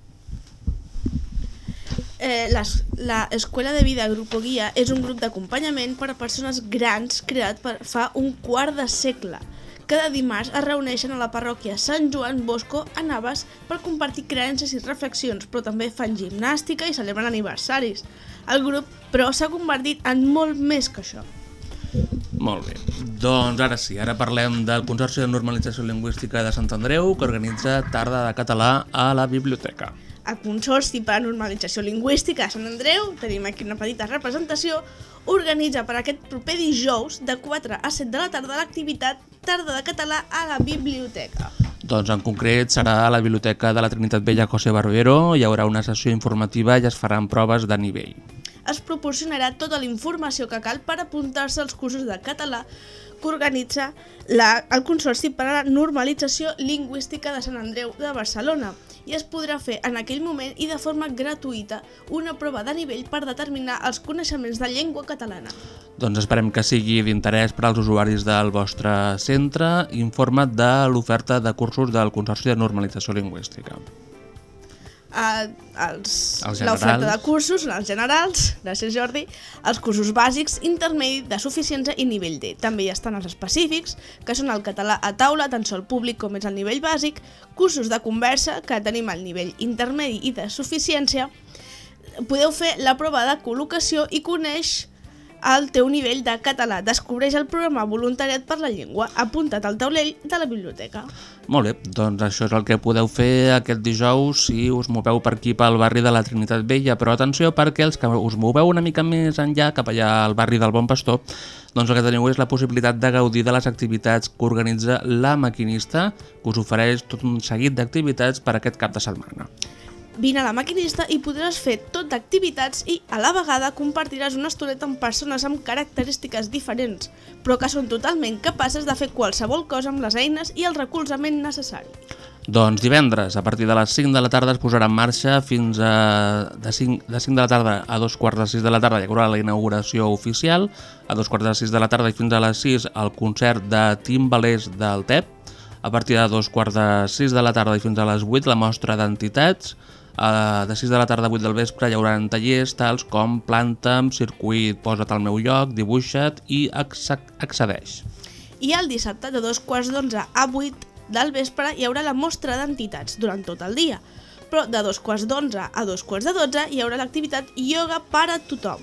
Eh, la Escuela de Vida Grupo Guia és un grup d'acompanyament per a persones grans creat per fa un quart de segle. Cada dimarts es reuneixen a la parròquia Sant Joan Bosco a Navas per compartir creences i reflexions, però també fan gimnàstica i celebren aniversaris. El grup, però, s'ha convertit en molt més que això. Molt bé. Doncs ara sí, ara parlem del Consorci de Normalització Lingüística de Sant Andreu que organitza Tarda de Català a la biblioteca. El Consorci per a Normalització Lingüística de Sant Andreu, tenim aquí una petita representació, organitza per aquest proper dijous de 4 a 7 de la tarda l'activitat Tarda de Català a la biblioteca. Doncs en concret serà a la Biblioteca de la Trinitat Vella José Barbero, hi haurà una sessió informativa i es faran proves de nivell. Es proporcionarà tota la informació que cal per apuntar-se als cursos de català que organitza la, el Consorci per a la Normalització Lingüística de Sant Andreu de Barcelona i es podrà fer en aquell moment i de forma gratuïta una prova de nivell per determinar els coneixements de llengua catalana. Doncs esperem que sigui d'interès per als usuaris del vostre centre. Informa't de l'oferta de cursos del Consorci de Normalització Lingüística. L'oferta de cursos els generals, gràcies Jordi, els cursos bàsics, intermedi, de suficiència i nivell D. També hi estan els específics, que són el català a taula, tant sol públic com és el nivell bàsic, cursos de conversa, que tenim el nivell intermedi i de suficiència. Podeu fer la prova de col·locació i coneix el teu nivell de català. Descobreix el programa Voluntariat per la Llengua, apunta't al taulell de la biblioteca. Molt bé, doncs això és el que podeu fer aquest dijous si us moveu per aquí pel barri de la Trinitat Vella, però atenció perquè els que us moveu una mica més enllà, cap allà al barri del Bon Pastor, doncs el que teniu és la possibilitat de gaudir de les activitats que organitza La Maquinista, que us ofereix tot un seguit d'activitats per aquest cap de setmana. Vine a la maquinista i podràs fer tot d'activitats i, a la vegada, compartiràs una estoneta amb persones amb característiques diferents, però que són totalment capaces de fer qualsevol cosa amb les eines i el recolzament necessari. Doncs divendres, a partir de les 5 de la tarda, es posarà en marxa fins a de 5, de 5 de la tarda a dos quarts de 6 de la tarda hi haurà la inauguració oficial, a dos quarts de 6 de la tarda i fins a les 6 el concert de timbalers del TEP, a partir de dos quarts de 6 de la tarda i fins a les 8 la mostra d'entitats, a de 6 de la tarda a 8 del vespre hi haurà tallers tals com planta'm, circuit, posa't al meu lloc, dibuixa't i acce- accedeix. I el dissabte, de dos quarts d'onze a 8 del vespre, hi haurà la mostra d'entitats durant tot el dia. Però de dos quarts d'onze a dos quarts de 12 hi haurà l'activitat ioga per a tothom.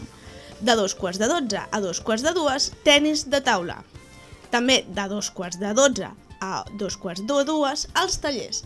De dos quarts de 12 a dos quarts de dues, tennis de taula. També de dos quarts de 12 a dos quarts de dues als tallers.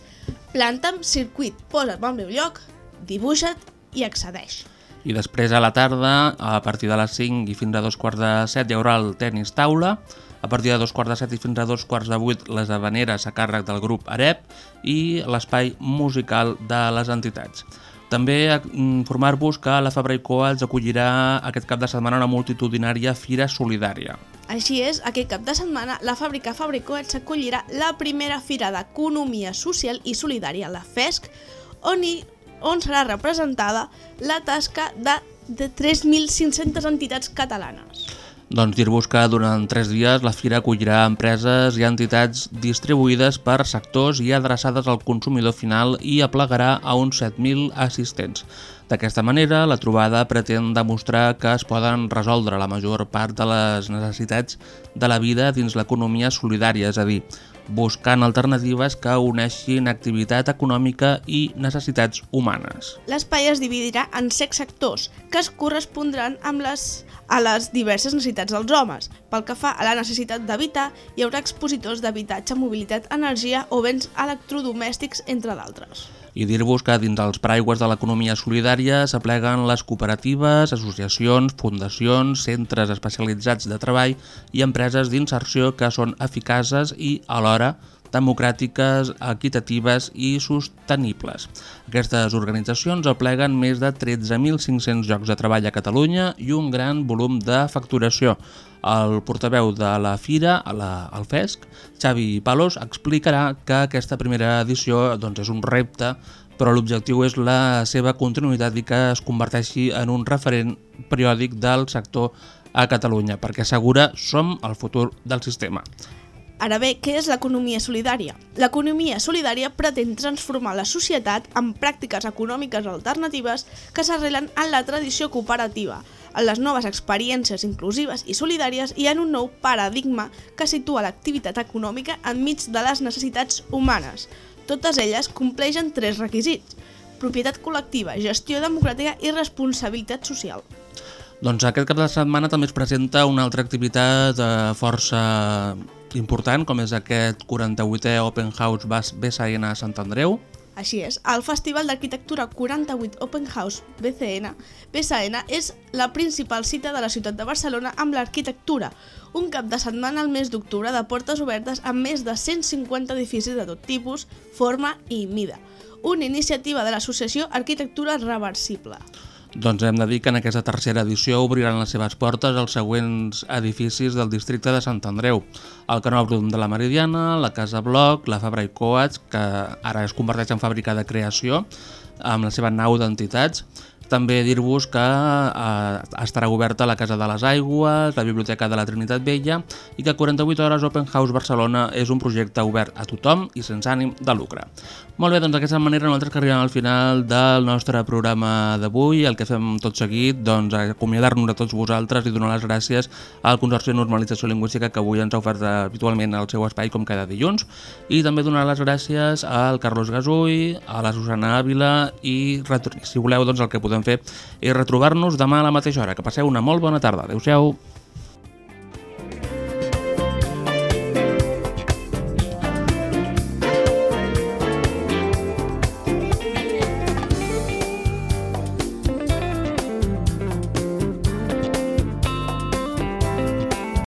Planta'm, circuit, posa'm al meu lloc, dibuixa't i accedeix. I després a la tarda, a partir de les 5 i fins a dos quarts de 7 hi haurà el tennis taula, a partir de dos quarts de 7 i fins a dos quarts de 8 les habaneres a càrrec del grup Arep i l'espai musical de les entitats. També eh, informar-vos que la Fabra i Coats acollirà aquest cap de setmana una multitudinària fira solidària. Així és, aquest cap de setmana la fàbrica Fabricoet s'acollirà la primera fira d'economia social i solidària, la FESC, on, hi, on serà representada la tasca de, de 3.500 entitats catalanes. Doncs dir-vos que durant tres dies la fira acollirà empreses i entitats distribuïdes per sectors i adreçades al consumidor final i aplegarà a uns 7.000 assistents. D'aquesta manera, la trobada pretén demostrar que es poden resoldre la major part de les necessitats de la vida dins l'economia solidària, és a dir, buscant alternatives que uneixin activitat econòmica i necessitats humanes. L'espai es dividirà en set sectors, que es correspondran amb les, a les diverses necessitats dels homes. Pel que fa a la necessitat d'habitar, hi haurà expositors d'habitatge, mobilitat, energia o béns electrodomèstics, entre d'altres. I dir-vos que dins els paraigües de l'economia solidària s'apleguen les cooperatives, associacions, fundacions, centres especialitzats de treball i empreses d'inserció que són eficaces i, alhora, democràtiques, equitatives i sostenibles. Aquestes organitzacions apleguen més de 13.500 llocs de treball a Catalunya i un gran volum de facturació. El portaveu de la Fira, al FESC, Xavi Palos, explicarà que aquesta primera edició doncs, és un repte però l'objectiu és la seva continuïtat i que es converteixi en un referent periòdic del sector a Catalunya, perquè assegura som el futur del sistema. Ara bé, què és l'economia solidària? L'economia solidària pretén transformar la societat en pràctiques econòmiques alternatives que s'arrelen en la tradició cooperativa, en les noves experiències inclusives i solidàries i en un nou paradigma que situa l'activitat econòmica enmig de les necessitats humanes. Totes elles compleixen tres requisits. Propietat col·lectiva, gestió democràtica i responsabilitat social. Doncs aquest cap de setmana també es presenta una altra activitat eh, força important, com és aquest 48è Open House BSN a Sant Andreu. Així és, el Festival d'Arquitectura 48 Open House BCN, BSN és la principal cita de la ciutat de Barcelona amb l'arquitectura, un cap de setmana al mes d'octubre de portes obertes amb més de 150 edificis de tot tipus, forma i mida. Una iniciativa de l'associació Arquitectura Reversible. Doncs hem de dir que en aquesta tercera edició obriran les seves portes els següents edificis del districte de Sant Andreu. El Canòbrum de la Meridiana, la Casa Bloc, la Fabra i Coats, que ara es converteix en fàbrica de creació, amb la seva nau d'entitats. També dir-vos que eh, estarà oberta la Casa de les Aigües, la Biblioteca de la Trinitat Vella i que 48 Hores Open House Barcelona és un projecte obert a tothom i sense ànim de lucre. Molt bé, doncs d'aquesta manera nosaltres que arribem al final del nostre programa d'avui. El que fem tot seguit, doncs, acomiadar-nos a tots vosaltres i donar les gràcies al Consorci de Normalització Lingüística que avui ens ha ofert habitualment el seu espai com cada dilluns i també donar les gràcies al Carlos Gasull, a la Susana Ávila i si voleu doncs el que podem fer és retrobar-nos demà a la mateixa hora. Que passeu una molt bona tarda. Adéu-siau.